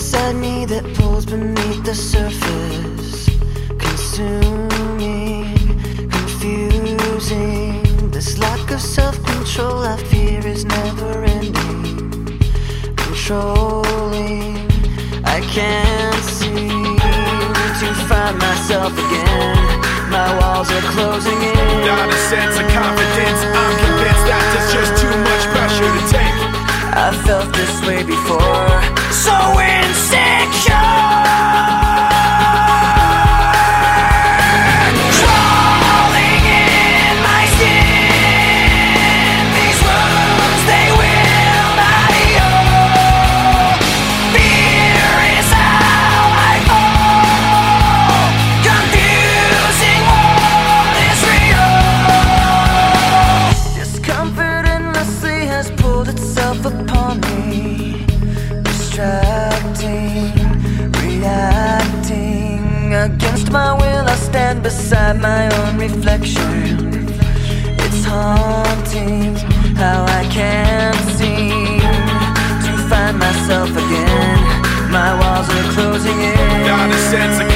me that pulls beneath the surface, consuming, confusing. This lack of self control I fear is never ending, controlling. I can't seem to find myself again. My walls are closing in. Not a sense of confidence. Reacting against my will. I stand beside my own reflection. It's haunting how I can't seem to find myself again. My walls are closing in.